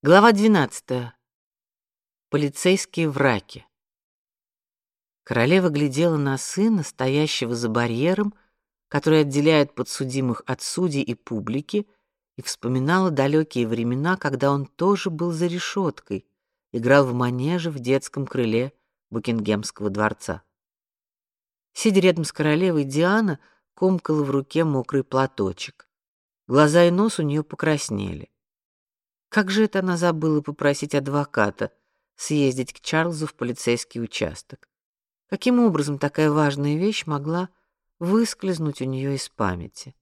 Глава 12. Полицейские враки. Королева глядела на сына, стоящего за барьером, который отделяет подсудимых от судей и публики, и вспоминала далекие времена, когда он тоже был за решеткой, играл в манеже в детском крыле Букингемского дворца. Сидя рядом с королевой, Диана комкала в руке мокрый платочек. Глаза и нос у нее покраснели. Как же это она забыла попросить адвоката съездить к Чарльзу в полицейский участок? Каким образом такая важная вещь могла выскользнуть у нее из памяти?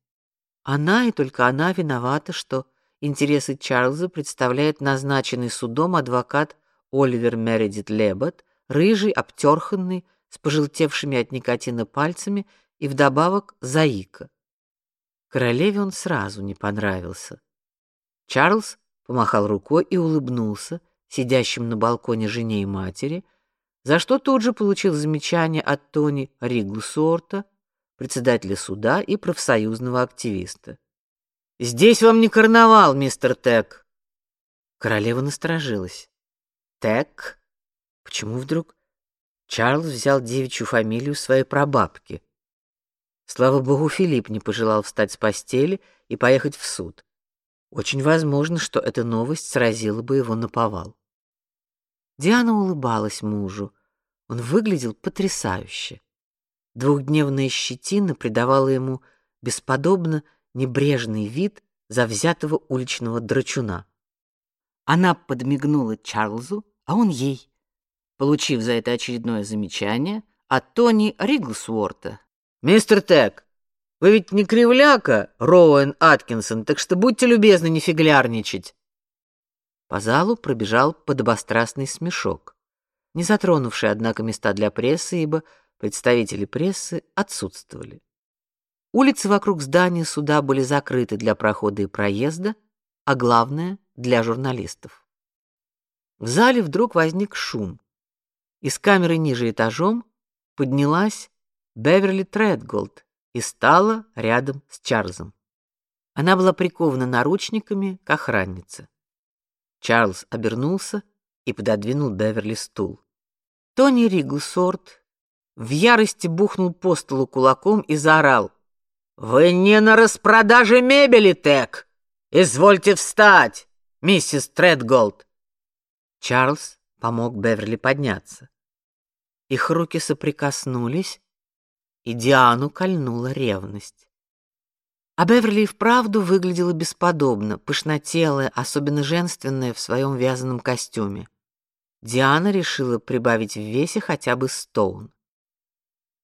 Она и только она виновата, что интересы Чарльза представляет назначенный судом адвокат Оливер Мередит Лебот, рыжий, обтерханный, с пожелтевшими от никотина пальцами и вдобавок заика. Королеве он сразу не понравился. Чарльз помахал рукой и улыбнулся сидящим на балконе жене и матери, за что тут же получил замечание от Тони Риглсорта, председателя суда и профсоюзного активиста. Здесь вам не карнавал, мистер Тек. Королева насторожилась. Тек? Почему вдруг Чарльз взял девичью фамилию своей прабабки? Слава богу, Филипп не пожелал встать с постели и поехать в суд. Очень возможно, что эта новость сразила бы его на повал. Диана улыбалась мужу. Он выглядел потрясающе. Двухдневная щетина придавала ему бесподобно небрежный вид завзятого уличного драчуна. Она подмигнула Чарльзу, а он ей, получив за это очередное замечание от Тони Риглсворта. «Мистер Тек, вы ведь не кривляка, Роуэн Аткинсон, так что будьте любезны не фиглярничать. По залу пробежал подобострастный смешок, не затронувший однако места для прессы, ибо представители прессы отсутствовали. Улицы вокруг здания суда были закрыты для прохода и проезда, а главное для журналистов. В зале вдруг возник шум. Из камеры ниже этажом поднялась Беверли Тредголд и стала рядом с Чарльзом. Она была прикована наручниками к охраннице. Чарльз обернулся и пододвинул Беверли стул. Тони Риглсорт в ярости бухнул по столу кулаком и заорал: "Вы не на распродаже мебели, Тек! Извольте встать, миссис Тредголд!" Чарльз помог Беверли подняться. Их руки соприкоснулись, и Диану кольнула ревность. А Беверли и вправду выглядела бесподобно, пышнотелая, особенно женственная в своем вязаном костюме. Диана решила прибавить в весе хотя бы стоун.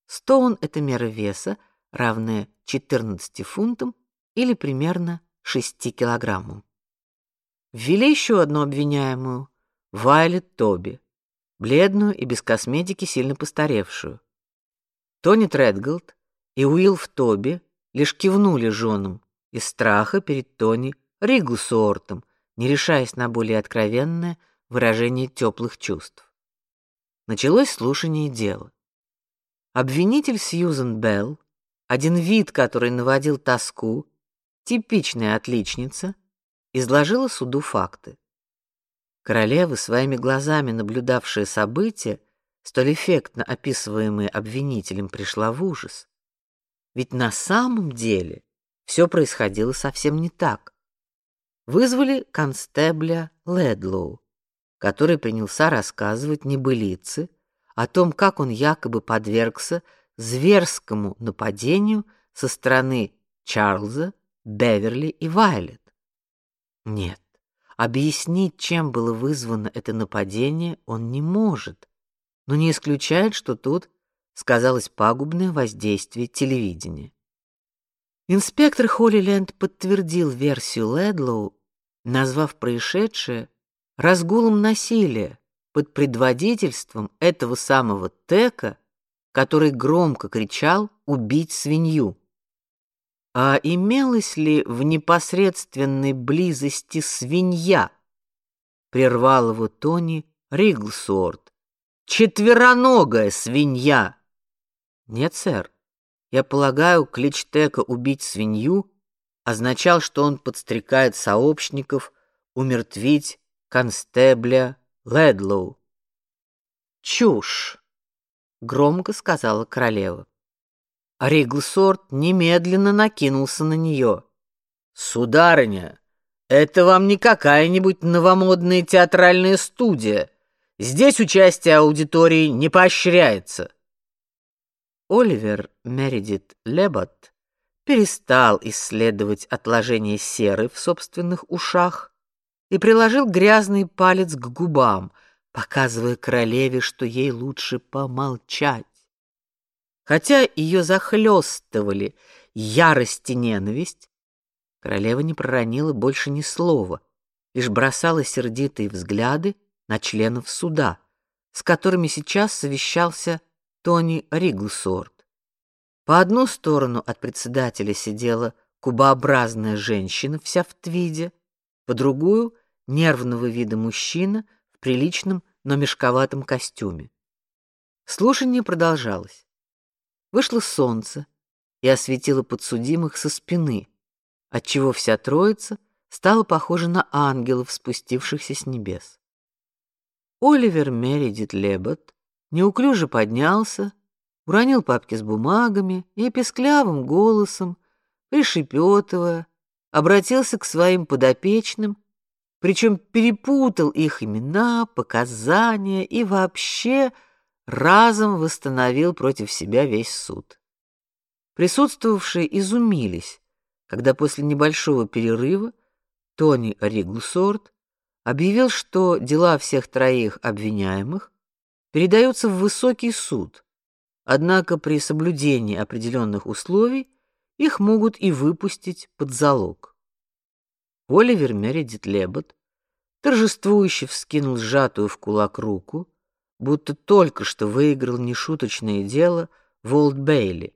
Стоун это мера веса, равная 14 фунтам или примерно 6 килограммам. Ввели еще одну обвиняемую, Вайлет Тоби, бледную и без косметики сильно постаревшую. Тони Тредголд и Уилф Тоби лишь кивнули женам из страха перед Тони Риглсортом, не решаясь на более откровенное выражение теплых чувств. Началось слушание дела. Обвинитель Сьюзен Белл, один вид, который наводил тоску, типичная отличница, изложила суду факты. Королева, своими глазами наблюдавшая события, столь эффектно описываемая обвинителем, пришла в ужас. Ведь на самом деле все происходило совсем не так. Вызвали констебля Ледлоу, который принялся рассказывать небылицы о том, как он якобы подвергся зверскому нападению со стороны Чарльза, Беверли и Вайлет. Нет, объяснить, чем было вызвано это нападение, он не может но не исключает, что тут сказалось пагубное воздействие телевидения. Инспектор Холлиленд подтвердил версию Ледлоу, назвав происшедшее разгулом насилия под предводительством этого самого Тека, который громко кричал «убить свинью». А имелась ли в непосредственной близости свинья? Прервал его Тони Риглсорт, четвероногая свинья. Нет, сэр. Я полагаю, клич Тека убить свинью означал, что он подстрекает сообщников умертвить констебля Ледлоу. Чушь, громко сказала королева. Риглсорт немедленно накинулся на нее. Сударыня, это вам не какая-нибудь новомодная театральная студия. Здесь участие аудитории не поощряется. Оливер Мередит Лебот перестал исследовать отложение серы в собственных ушах и приложил грязный палец к губам, показывая королеве, что ей лучше помолчать. Хотя ее захлестывали ярость и ненависть, королева не проронила больше ни слова, лишь бросала сердитые взгляды на членов суда, с которыми сейчас совещался Тони Риглсорт. По одну сторону от председателя сидела кубообразная женщина вся в твиде, по другую нервного вида мужчина в приличном, но мешковатом костюме. Слушание продолжалось. Вышло солнце и осветило подсудимых со спины, отчего вся троица стала похожа на ангелов, спустившихся с небес. Оливер Мередит Лебот неуклюже поднялся, уронил папки с бумагами и песклявым голосом, пришепетывая, обратился к своим подопечным, причем перепутал их имена, показания и вообще разом восстановил против себя весь суд. Присутствовавшие изумились, когда после небольшого перерыва Тони Риглсорт объявил, что дела всех троих обвиняемых передаются в высокий суд. Однако при соблюдении определенных условий их могут и выпустить под залог. Оливер Мередит Лебот торжествующе вскинул сжатую в кулак руку, будто только что выиграл нешуточное дело в Олд-Бейли.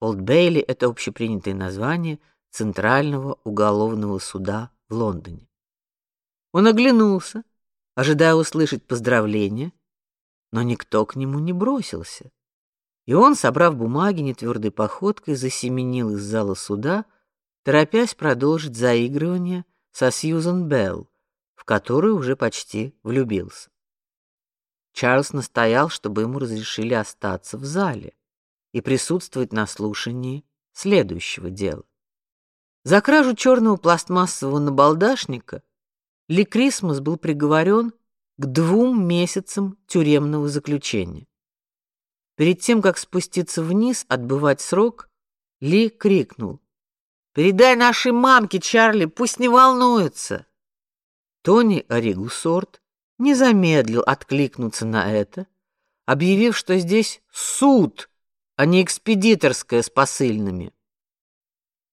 Олд-Бейли — это общепринятое название Центрального уголовного суда в Лондоне. Он оглянулся, ожидая услышать поздравления, но никто к нему не бросился. И он, собрав бумаги нетвердой походкой, засеменил из зала суда, торопясь продолжить заигрывание со Сьюзен Белл, в которую уже почти влюбился. Чарльз настоял, чтобы ему разрешили остаться в зале и присутствовать на слушании следующего дела. За кражу черного пластмассового набалдашника ли Крисмас был приговорен к двум месяцам тюремного заключения. Перед тем, как спуститься вниз, отбывать срок, Ли крикнул. «Передай нашей мамке, Чарли, пусть не волнуется!» Тони Оригусорт не замедлил откликнуться на это, объявив, что здесь суд, а не экспедиторская с посыльными.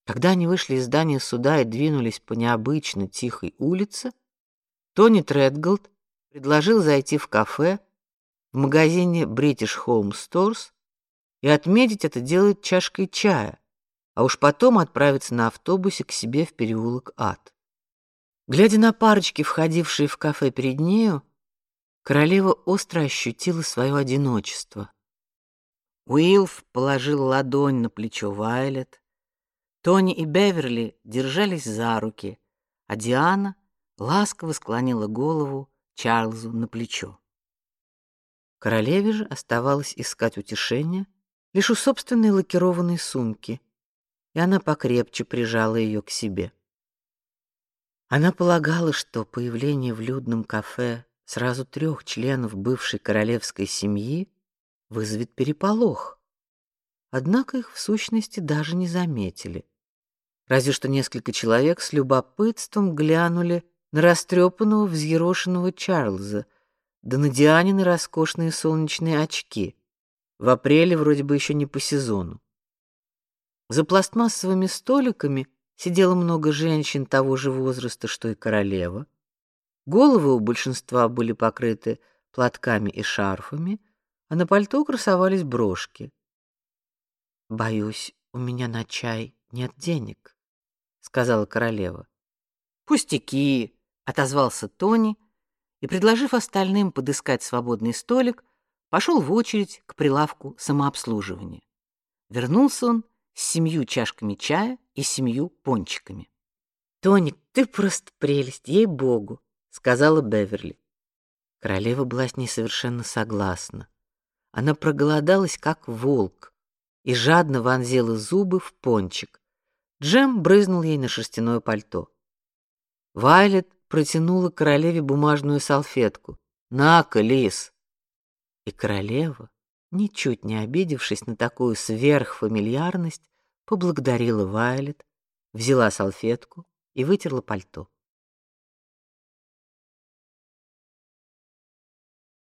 Когда они вышли из здания суда и двинулись по необычно тихой улице, Тони Тредголд предложил зайти в кафе в магазине British Home Stores и отметить это делать чашкой чая, а уж потом отправиться на автобусе к себе в переулок Ад. Глядя на парочки, входившие в кафе перед нею, королева остро ощутила свое одиночество. Уилф положил ладонь на плечо Вайлет, Тони и Беверли держались за руки, а Диана ласково склонила голову Чарльзу на плечо. Королеве же оставалось искать утешение лишь у собственной лакированной сумки, и она покрепче прижала ее к себе. Она полагала, что появление в людном кафе сразу трех членов бывшей королевской семьи вызовет переполох. Однако их в сущности даже не заметили. Разве что несколько человек с любопытством глянули на растрепанного, взъерошенного Чарльза, да на Дианины роскошные солнечные очки. В апреле вроде бы еще не по сезону. За пластмассовыми столиками сидело много женщин того же возраста, что и королева. Головы у большинства были покрыты платками и шарфами, а на пальто красовались брошки. Боюсь, у меня на чай нет денег, сказала королева. Пустяки, отозвался Тони и, предложив остальным подыскать свободный столик, пошел в очередь к прилавку самообслуживания. Вернулся он с семью чашками чая и семью пончиками. Тони, ты просто прелесть, ей-богу, сказала Беверли. Королева была с ней совершенно согласна. Она проголодалась как волк и жадно вонзила зубы в пончик. Джем брызнул ей на шерстяное пальто. Вайлет протянула королеве бумажную салфетку. "На-ка, лис". И королева, ничуть не обидевшись на такую сверхфамильярность, поблагодарила Вайлет, взяла салфетку и вытерла пальто.